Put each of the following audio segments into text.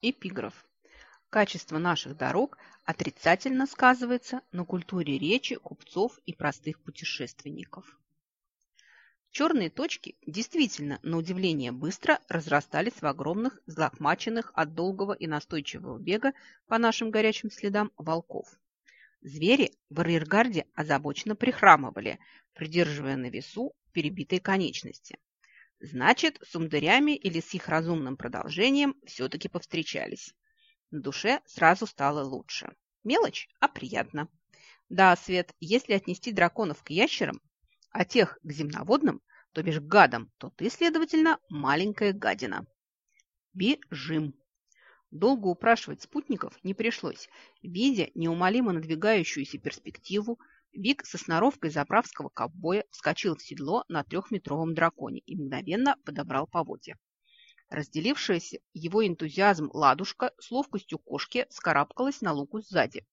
Эпиграф. Качество наших дорог отрицательно сказывается на культуре речи купцов и простых путешественников. Черные точки действительно, на удивление, быстро разрастались в огромных, злохмаченных от долгого и настойчивого бега по нашим горячим следам волков. Звери в арьергарде озабоченно прихрамывали, придерживая на весу перебитые конечности. Значит, с умдырями или с их разумным продолжением все-таки повстречались. На душе сразу стало лучше. Мелочь, а приятно. Да, Свет, если отнести драконов к ящерам, а тех к земноводным, то бишь к гадам, то ты, следовательно, маленькая гадина. Бежим. Долго упрашивать спутников не пришлось. Видя неумолимо надвигающуюся перспективу, Вик со сноровкой заправского ковбоя вскочил в седло на трехметровом драконе и мгновенно подобрал поводья. Разделившаяся его энтузиазм ладушка с ловкостью кошки скарабкалась на луку сзади.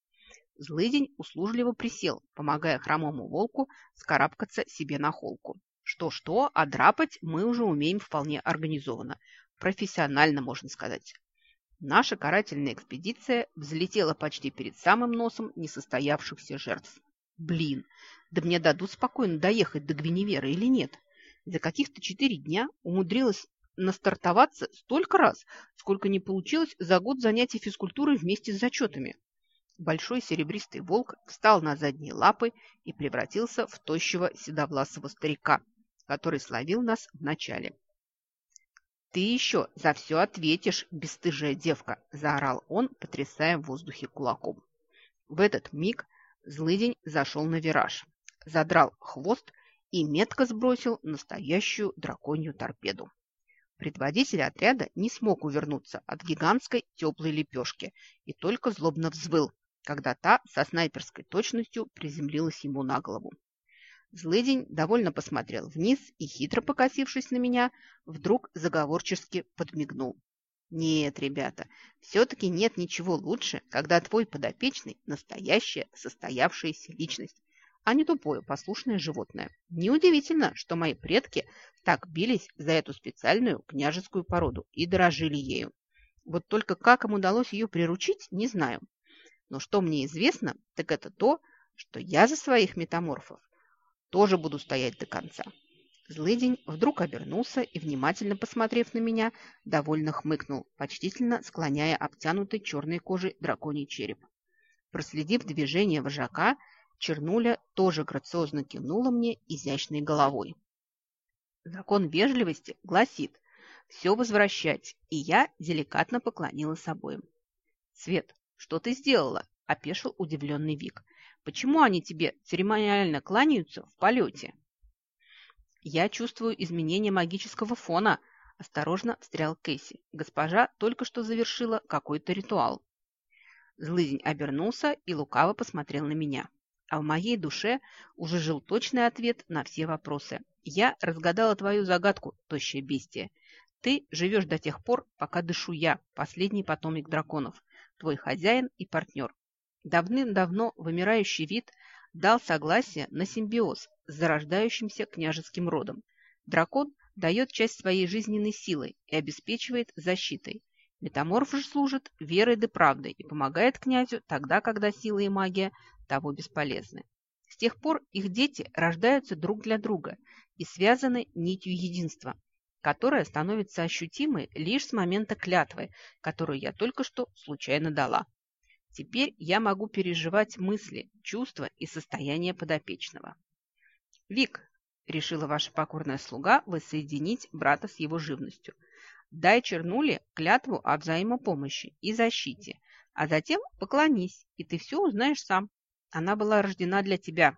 Злыдень услужливо присел, помогая хромому волку скарабкаться себе на холку. Что-что, а драпать мы уже умеем вполне организованно. Профессионально, можно сказать. Наша карательная экспедиция взлетела почти перед самым носом несостоявшихся жертв. Блин, да мне дадут спокойно доехать до Гвиневера или нет? За каких-то четыре дня умудрилась настартоваться столько раз, сколько не получилось за год занятий физкультурой вместе с зачетами. Большой серебристый волк встал на задние лапы и превратился в тощего седовласого старика, который словил нас вначале. «Ты еще за все ответишь, бесстыжая девка!» – заорал он, потрясая в воздухе кулаком. В этот миг злыдень зашел на вираж, задрал хвост и метко сбросил настоящую драконью торпеду. Предводитель отряда не смог увернуться от гигантской теплой лепешки и только злобно взвыл, когда та со снайперской точностью приземлилась ему на голову. Злыдень довольно посмотрел вниз и, хитро покосившись на меня, вдруг заговорчески подмигнул. Нет, ребята, все-таки нет ничего лучше, когда твой подопечный – настоящая состоявшаяся личность, а не тупое послушное животное. Неудивительно, что мои предки так бились за эту специальную княжескую породу и дорожили ею. Вот только как им удалось ее приручить, не знаю. Но что мне известно, так это то, что я за своих метаморфов тоже буду стоять до конца. Злыдень вдруг обернулся и, внимательно посмотрев на меня, довольно хмыкнул, почтительно склоняя обтянутый черной кожей драконий череп. Проследив движение вожака, Чернуля тоже грациозно кивнула мне изящной головой. Закон вежливости гласит все возвращать, и я деликатно поклонилась обоим. «Свет, что ты сделала?» – опешил удивленный Вик. «Почему они тебе церемониально кланяются в полете?» «Я чувствую изменение магического фона», – осторожно встрял Кэсси. «Госпожа только что завершила какой-то ритуал». Злыдень обернулся и лукаво посмотрел на меня. А в моей душе уже жил точный ответ на все вопросы. Я разгадала твою загадку, тощее бестие. Ты живешь до тех пор, пока дышу я, последний потомок драконов, твой хозяин и партнер. Давным-давно вымирающий вид дал согласие на симбиоз с зарождающимся княжеским родом. Дракон дает часть своей жизненной силы и обеспечивает защитой. Метаморф же служит верой да правдой и помогает князю тогда, когда сила и магия того бесполезны. С тех пор их дети рождаются друг для друга и связаны нитью единства, которая становится ощутимой лишь с момента клятвы, которую я только что случайно дала. Теперь я могу переживать мысли, чувства и состояние подопечного. «Вик», – решила ваша покорная слуга воссоединить брата с его живностью, дай Чернуле клятву о взаимопомощи и защите, а затем поклонись, и ты все узнаешь сам. Она была рождена для тебя».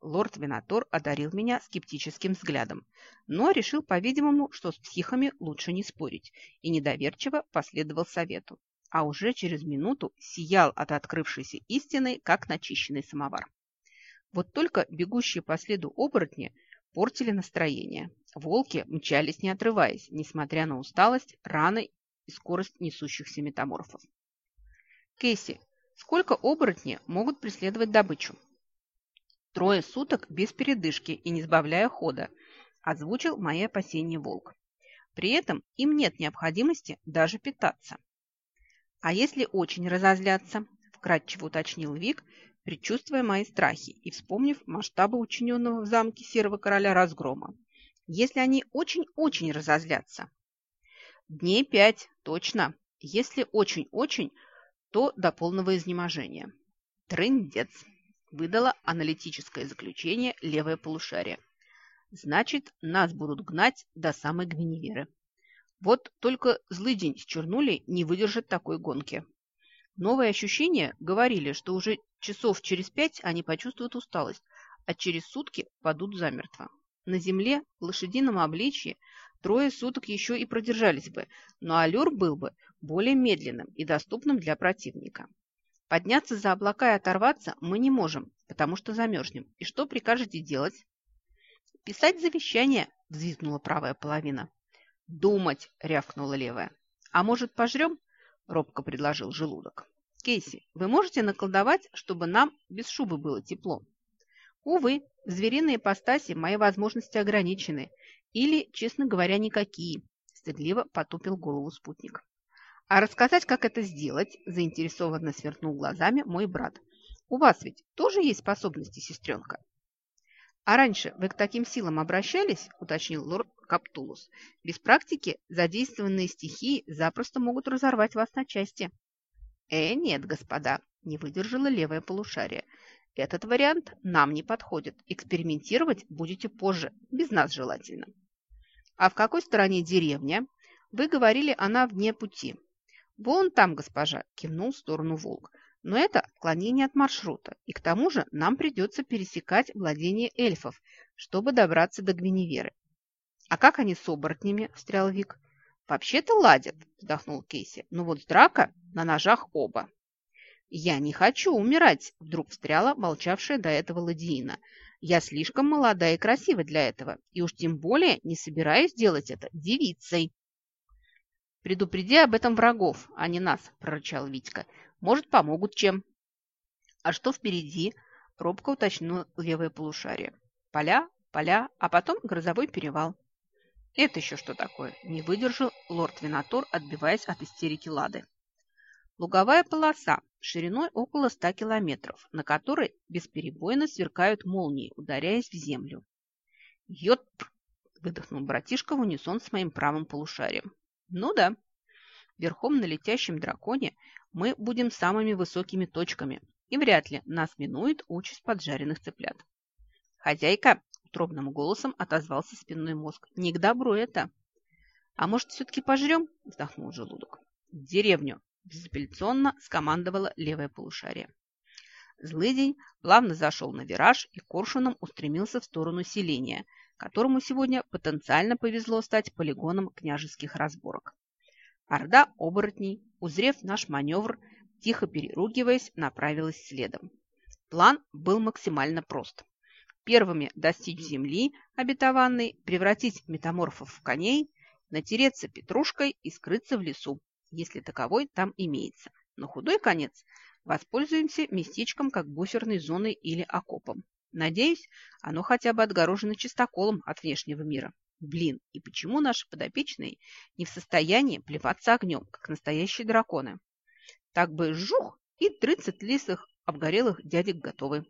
Лорд Винатор одарил меня скептическим взглядом, но решил, по-видимому, что с психами лучше не спорить, и недоверчиво последовал совету, а уже через минуту сиял от открывшейся истины, как начищенный самовар. Вот только бегущие по следу оборотни портили настроение. Волки мчались не отрываясь, несмотря на усталость, раны и скорость несущихся метаморфов. «Кейси, Сколько оборотни могут преследовать добычу? Трое суток без передышки и не сбавляя хода, озвучил мои опасения волк. При этом им нет необходимости даже питаться. А если очень разозлятся? Вкратчиво уточнил Вик, предчувствуя мои страхи и вспомнив масштабы учиненного в замке Серого Короля разгрома. Если они очень-очень разозлятся. Дней пять, точно. Если очень-очень, то до полного изнеможения. Трындец. Выдала аналитическое заключение левое полушарие. Значит, нас будут гнать до самой Гвиневеры. Вот только злый день с Чернулей не выдержит такой гонки. Новые ощущения говорили, что уже часов через пять они почувствуют усталость, а через сутки падут замертво. На земле, в лошадином обличье, трое суток еще и продержались бы, но аллюр был бы более медленным и доступным для противника. Подняться за облака и оторваться мы не можем, потому что замерзнем. И что прикажете делать? «Писать завещание!» – взвизгнула правая половина. «Думать!» – рявкнула левая. «А может, пожрем?» – робко предложил желудок. «Кейси, вы можете наколдовать, чтобы нам без шубы было тепло?» «Увы, в звериной ипостаси мои возможности ограничены. Или, честно говоря, никакие», – стыдливо потупил голову спутник. «А рассказать, как это сделать?» – заинтересованно сверкнул глазами мой брат. «У вас ведь тоже есть способности, сестренка?» «А раньше вы к таким силам обращались?» – уточнил лорд Каптулус. «Без практики задействованные стихии запросто могут разорвать вас на части». «Э, нет, господа», – не выдержала левое полушарие. «Этот вариант нам не подходит. Экспериментировать будете позже, без нас желательно». «А в какой стороне деревня?» «Вы говорили, она вне пути». «Вон там, госпожа», – кивнул в сторону волк. Но это отклонение от маршрута, и к тому же нам придется пересекать владение эльфов, чтобы добраться до Гвиневеры. «А как они с оборотнями?» – встрял Вик. «Вообще-то ладят», – вздохнул Кейси. «Но вот драка на ножах оба». «Я не хочу умирать», – вдруг встряла молчавшая до этого Ладиина. «Я слишком молода и красива для этого, и уж тем более не собираюсь делать это девицей». «Предупреди об этом врагов, а не нас», – прорычал Витька. Может, помогут чем. А что впереди? Робко уточнил левое полушарие. Поля, поля, а потом грозовой перевал. Это еще что такое? Не выдержал лорд Винатор, отбиваясь от истерики Лады. Луговая полоса шириной около ста километров, на которой бесперебойно сверкают молнии, ударяясь в землю. «Йотп!» – выдохнул братишка в унисон с моим правым полушарием. «Ну да, верхом на летящем драконе мы будем самыми высокими точками, и вряд ли нас минует участь поджаренных цыплят. «Хозяйка!» – утробным голосом отозвался спинной мозг. «Не к добру это!» «А может, все-таки пожрем?» – вздохнул желудок. «В деревню!» – безапелляционно скомандовала левое полушарие. Злый день плавно зашел на вираж и коршуном устремился в сторону селения, которому сегодня потенциально повезло стать полигоном княжеских разборок. Орда оборотней, узрев наш маневр, тихо переругиваясь, направилась следом. План был максимально прост. Первыми достичь земли обетованной, превратить метаморфов в коней, натереться петрушкой и скрыться в лесу, если таковой там имеется. Но худой конец воспользуемся местечком как буферной зоной или окопом. Надеюсь, оно хотя бы отгорожено чистоколом от внешнего мира. Блин, и почему наши подопечные не в состоянии плеваться огнем, как настоящие драконы? Так бы жух, и тридцать лисых обгорелых дядек готовы.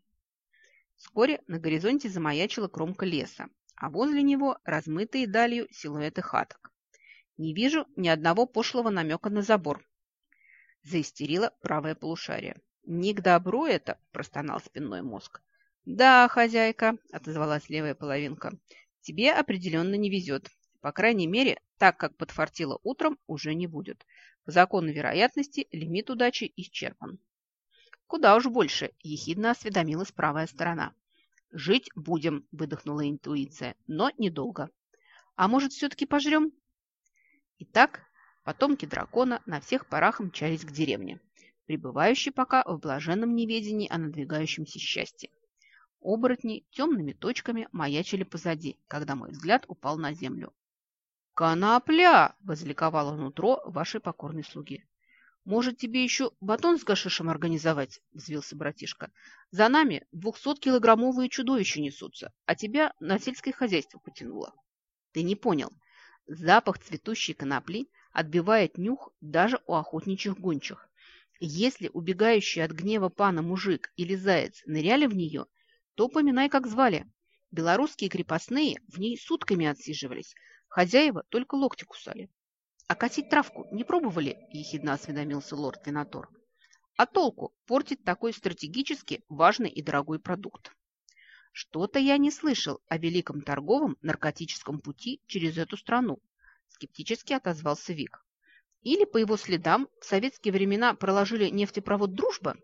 Вскоре на горизонте замаячила кромка леса, а возле него размытые далью силуэты хаток. Не вижу ни одного пошлого намека на забор. Заистерила правое полушарие. «Не к добру это!» – простонал спинной мозг. «Да, хозяйка», – отозвалась левая половинка. Тебе определенно не везет. По крайней мере, так как подфартило утром, уже не будет. По закону вероятности лимит удачи исчерпан. Куда уж больше, ехидно осведомилась правая сторона. «Жить будем», – выдохнула интуиция, – «но недолго. А может, все-таки пожрем?» Итак, потомки дракона на всех парах мчались к деревне, пребывающей пока в блаженном неведении о надвигающемся счастье. Оборотни темными точками маячили позади, когда мой взгляд упал на землю. «Конопля!» – возликовало нутро вашей покорной слуги. «Может, тебе еще батон с гашишем организовать?» – взвился братишка. «За нами двухсоткилограммовые чудовища несутся, а тебя на сельское хозяйство потянуло». «Ты не понял. Запах цветущей конопли отбивает нюх даже у охотничьих гончих. Если убегающий от гнева пана мужик или заяц ныряли в нее, то поминай, как звали. Белорусские крепостные в ней сутками отсиживались, хозяева только локти кусали. «А косить травку не пробовали?» – ехидно осведомился лорд Винатор. «А толку портить такой стратегически важный и дорогой продукт?» «Что-то я не слышал о великом торговом наркотическом пути через эту страну», – скептически отозвался Вик. Или, по его следам, в советские времена проложили нефтепровод «Дружба»?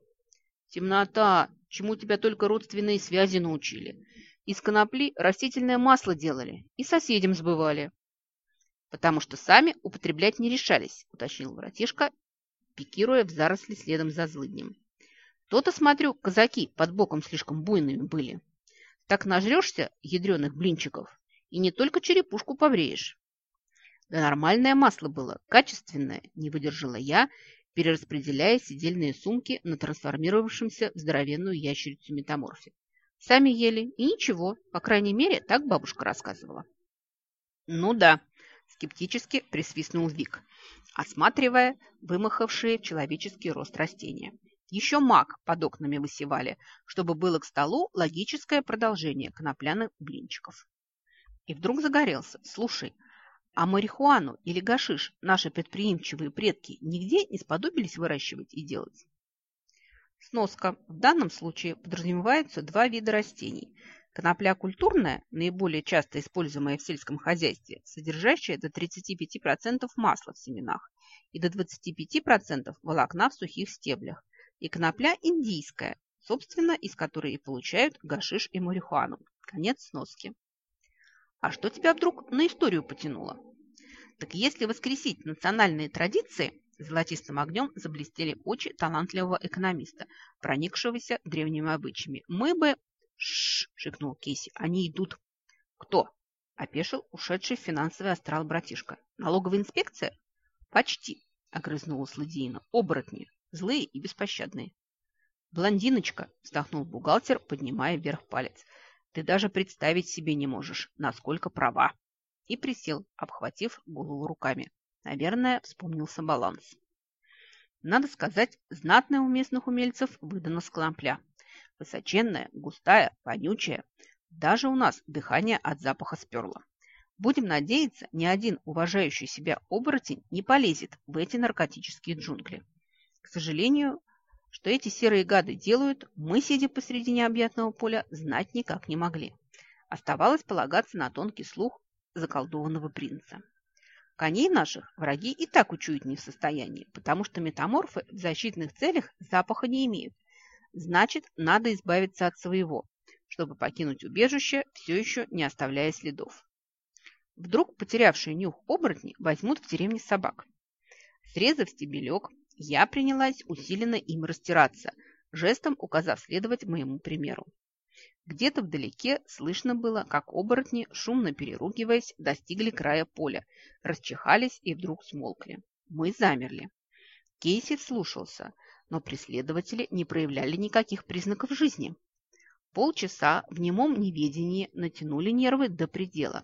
Темнота, чему тебя только родственные связи научили. Из конопли растительное масло делали и соседям сбывали. Потому что сами употреблять не решались, уточнил братишка, пикируя в заросли следом за злыднем. То-то, смотрю, казаки под боком слишком буйными были. Так нажрешься ядреных блинчиков и не только черепушку побреешь. Да нормальное масло было, качественное, не выдержала я, перераспределяя сидельные сумки на трансформировавшемся в здоровенную ящерицу метаморфе. Сами ели, и ничего, по крайней мере, так бабушка рассказывала. Ну да, скептически присвистнул Вик, осматривая вымахавшие в человеческий рост растения. Еще маг под окнами высевали, чтобы было к столу логическое продолжение конопляных блинчиков. И вдруг загорелся. Слушай, а марихуану или гашиш наши предприимчивые предки нигде не сподобились выращивать и делать. Сноска. В данном случае подразумеваются два вида растений. Конопля культурная, наиболее часто используемая в сельском хозяйстве, содержащая до 35% масла в семенах и до 25% волокна в сухих стеблях, и конопля индийская, собственно, из которой и получают гашиш и марихуану. Конец сноски. А что тебя вдруг на историю потянуло? Так если воскресить национальные традиции, золотистым огнем заблестели очи талантливого экономиста, проникшегося древними обычаями. Мы бы... Шш, шикнул Кейси, они идут. Кто? Опешил ушедший в финансовый астрал братишка. Налоговая инспекция? Почти, огрызнулась Ладиина. Оборотни, злые и беспощадные. Блондиночка, вздохнул бухгалтер, поднимая вверх палец. Ты даже представить себе не можешь, насколько права. И присел, обхватив голову руками. Наверное, вспомнился баланс. Надо сказать, знатная у местных умельцев выдана склампля. Высоченная, густая, вонючая. Даже у нас дыхание от запаха сперло. Будем надеяться, ни один уважающий себя оборотень не полезет в эти наркотические джунгли. К сожалению, что эти серые гады делают, мы, сидя посреди необъятного поля, знать никак не могли. Оставалось полагаться на тонкий слух заколдованного принца. Коней наших враги и так учуять не в состоянии, потому что метаморфы в защитных целях запаха не имеют. Значит, надо избавиться от своего, чтобы покинуть убежище, все еще не оставляя следов. Вдруг потерявшие нюх оборотни возьмут в деревне собак. Срезав стебелек, я принялась усиленно им растираться, жестом указав следовать моему примеру. Где-то вдалеке слышно было, как оборотни, шумно переругиваясь, достигли края поля, расчихались и вдруг смолкли. Мы замерли. Кейси слушался, но преследователи не проявляли никаких признаков жизни. Полчаса в немом неведении натянули нервы до предела.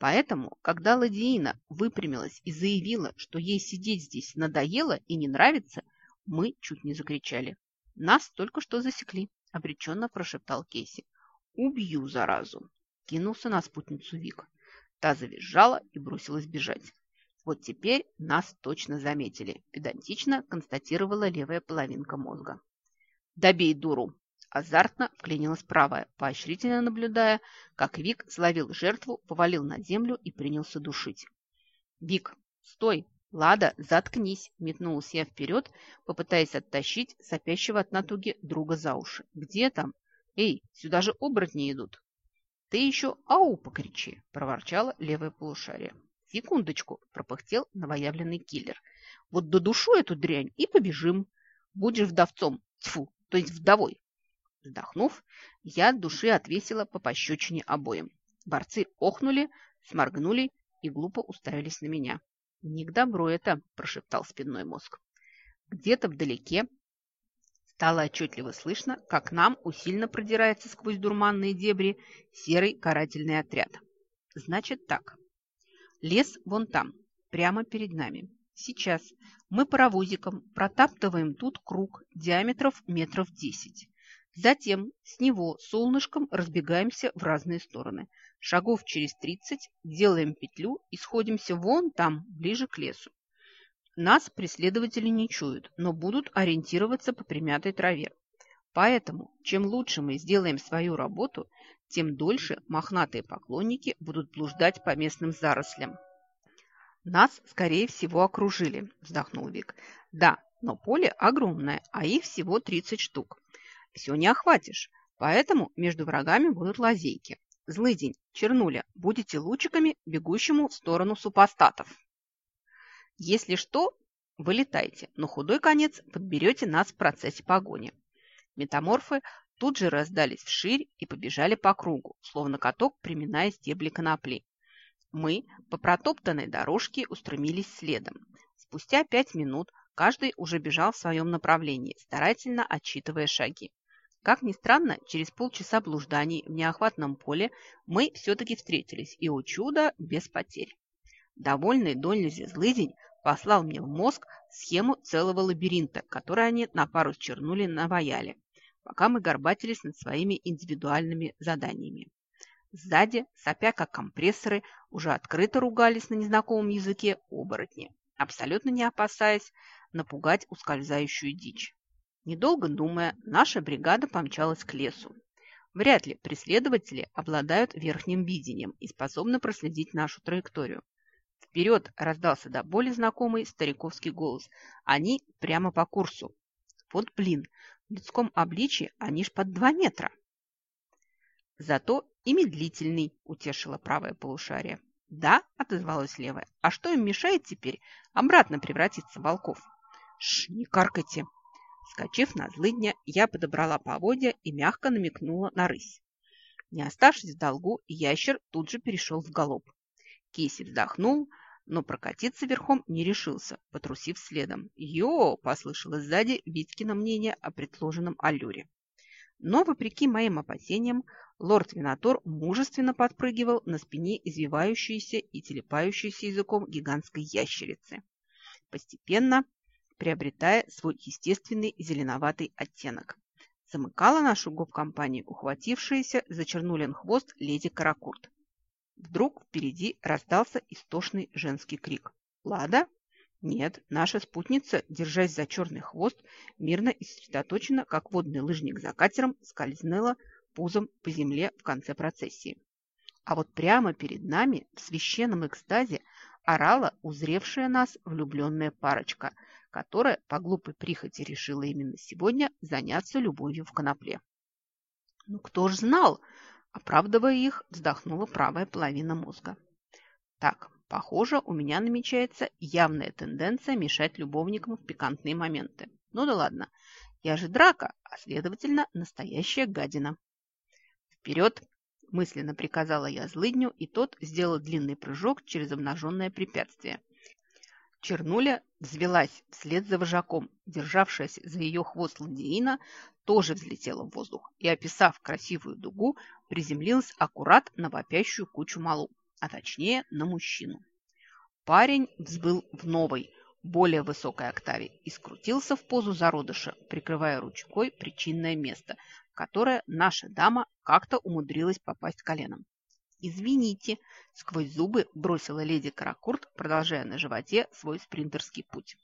Поэтому, когда Ладиина выпрямилась и заявила, что ей сидеть здесь надоело и не нравится, мы чуть не закричали. «Нас только что засекли», – обреченно прошептал Кейси. «Убью, заразу!» – кинулся на спутницу Вик. Та завизжала и бросилась бежать. «Вот теперь нас точно заметили», – педантично констатировала левая половинка мозга. «Добей дуру!» Азартно вклинилась правая, поощрительно наблюдая, как Вик словил жертву, повалил на землю и принялся душить. «Вик, стой! Лада, заткнись!» – метнулась я вперед, попытаясь оттащить сопящего от натуги друга за уши. «Где там? Эй, сюда же оборотни идут!» «Ты еще ау покричи!» – проворчала левое полушарие. «Секундочку!» – пропыхтел новоявленный киллер. «Вот додушу эту дрянь и побежим. Будешь вдовцом, тьфу, то есть вдовой. Вздохнув, я от души отвесила по пощечине обоим. Борцы охнули, сморгнули и глупо уставились на меня. «Не к добру это», – прошептал спинной мозг. Где-то вдалеке стало отчетливо слышно, как нам усиленно продирается сквозь дурманные дебри серый карательный отряд. Значит так. Лес вон там, прямо перед нами. Сейчас мы паровозиком протаптываем тут круг диаметров метров десять. Затем с него солнышком разбегаемся в разные стороны. Шагов через тридцать делаем петлю и сходимся вон там, ближе к лесу. Нас преследователи не чуют, но будут ориентироваться по примятой траве. Поэтому, чем лучше мы сделаем свою работу, тем дольше мохнатые поклонники будут блуждать по местным зарослям. «Нас, скорее всего, окружили», – вздохнул Вик. «Да, но поле огромное, а их всего 30 штук. Все не охватишь, поэтому между врагами будут лазейки. Злыдень, Чернуля, будете лучиками, бегущему в сторону супостатов. Если что, вылетайте, но худой конец подберете нас в процессе погони. Метаморфы тут же раздались вширь и побежали по кругу, словно каток, приминая стебли конопли. Мы по протоптанной дорожке устремились следом. Спустя пять минут каждый уже бежал в своем направлении, старательно отсчитывая шаги. Как ни странно, через полчаса блужданий в неохватном поле мы все-таки встретились, и, о чудо, без потерь. Довольный Донлизи злыдень послал мне в мозг схему целого лабиринта, который они на пару чернули наваяли, пока мы горбатились над своими индивидуальными заданиями. Сзади, сопя как компрессоры, уже открыто ругались на незнакомом языке оборотни, абсолютно не опасаясь напугать ускользающую дичь. Недолго думая, наша бригада помчалась к лесу. Вряд ли преследователи обладают верхним видением и способны проследить нашу траекторию. «Вперед!» – раздался до боли знакомый стариковский голос. «Они прямо по курсу». «Вот блин, в людском обличии они ж под два метра». Зато и медлительный, утешила правое полушарие. Да, отозвалась левая. А что им мешает теперь обратно превратиться в волков? Ш, не каркайте. Скочив на злыдня, я подобрала поводья и мягко намекнула на рысь. Не оставшись в долгу, ящер тут же перешел в галоп. Кейси вздохнул, но прокатиться верхом не решился, потрусив следом. «Йо!» – послышалось сзади Витькино мнение о предложенном аллюре. Но, вопреки моим опасениям, лорд Винатор мужественно подпрыгивал на спине извивающейся и телепающейся языком гигантской ящерицы, постепенно приобретая свой естественный зеленоватый оттенок. Замыкала нашу гоп-компанию ухватившаяся за чернулин хвост леди Каракурт. Вдруг впереди раздался истошный женский крик. «Лада?» Нет, наша спутница, держась за черный хвост, мирно и сосредоточенно, как водный лыжник за катером, скользнула пузом по земле в конце процессии. А вот прямо перед нами, в священном экстазе, орала узревшая нас влюбленная парочка, которая по глупой прихоти решила именно сегодня заняться любовью в конопле. «Ну кто ж знал?» – оправдывая их, вздохнула правая половина мозга. «Так, Похоже, у меня намечается явная тенденция мешать любовникам в пикантные моменты. Ну да ладно, я же драка, а следовательно, настоящая гадина. Вперед! Мысленно приказала я злыдню, и тот сделал длинный прыжок через обнаженное препятствие. Чернуля взвелась вслед за вожаком. Державшаяся за ее хвост ладеина тоже взлетела в воздух и, описав красивую дугу, приземлилась аккурат на вопящую кучу малу а точнее на мужчину. Парень взбыл в новой, более высокой октаве и скрутился в позу зародыша, прикрывая ручкой причинное место, которое наша дама как-то умудрилась попасть коленом. «Извините», – сквозь зубы бросила леди Каракурт, продолжая на животе свой спринтерский путь.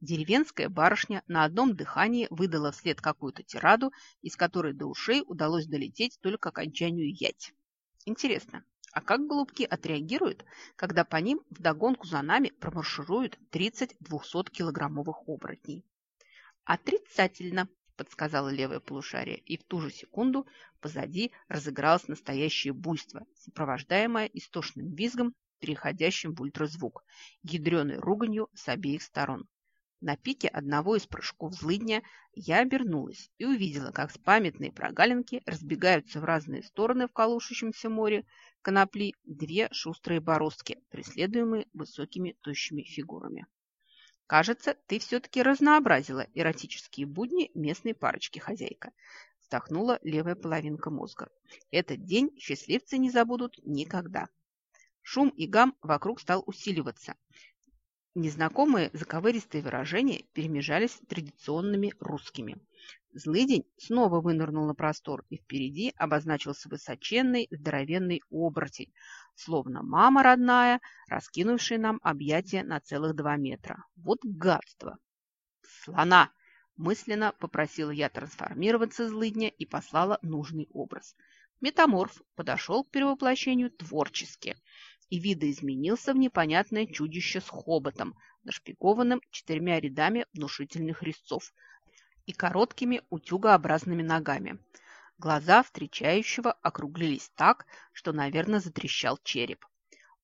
Деревенская барышня на одном дыхании выдала вслед какую-то тираду, из которой до ушей удалось долететь только к окончанию ять. Интересно, а как голубки отреагируют, когда по ним вдогонку за нами промаршируют 30 200-килограммовых оборотней? Отрицательно, подсказала левое полушарие, и в ту же секунду позади разыгралось настоящее буйство, сопровождаемое истошным визгом, переходящим в ультразвук, ядреной руганью с обеих сторон. На пике одного из прыжков злыдня я обернулась и увидела, как с памятной прогалинки разбегаются в разные стороны в колушущемся море конопли две шустрые бороздки, преследуемые высокими тощими фигурами. «Кажется, ты все-таки разнообразила эротические будни местной парочки, хозяйка», вздохнула левая половинка мозга. «Этот день счастливцы не забудут никогда». Шум и гам вокруг стал усиливаться. Незнакомые заковыристые выражения перемежались традиционными русскими. Злыдень снова вынырнул на простор, и впереди обозначился высоченный здоровенный оборотень, словно мама родная, раскинувшая нам объятия на целых два метра. Вот гадство! «Слона!» – мысленно попросила я трансформироваться злыдня и послала нужный образ. Метаморф подошел к перевоплощению творчески – и видоизменился в непонятное чудище с хоботом, нашпигованным четырьмя рядами внушительных резцов и короткими утюгообразными ногами. Глаза встречающего округлились так, что, наверное, затрещал череп.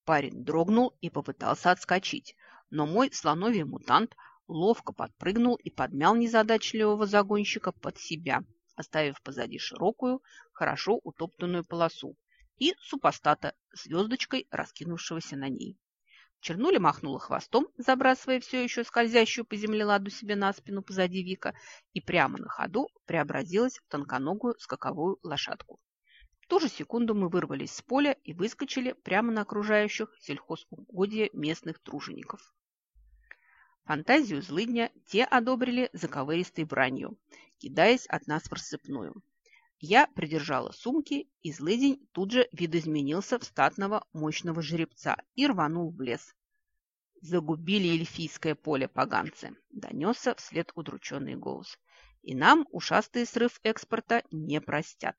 Парень дрогнул и попытался отскочить, но мой слоновий мутант ловко подпрыгнул и подмял незадачливого загонщика под себя, оставив позади широкую, хорошо утоптанную полосу, и супостата звездочкой, раскинувшегося на ней. Чернуля махнула хвостом, забрасывая все еще скользящую по земле ладу себе на спину позади Вика, и прямо на ходу преобразилась в тонконогую скаковую лошадку. В ту же секунду мы вырвались с поля и выскочили прямо на окружающих сельхозугодья местных тружеников. Фантазию злыдня те одобрили заковыристой бранью, кидаясь от нас в рассыпную. Я придержала сумки, и злыдень тут же видоизменился в статного мощного жеребца и рванул в лес. «Загубили эльфийское поле поганцы!» – донесся вслед удрученный голос. «И нам ушастый срыв экспорта не простят».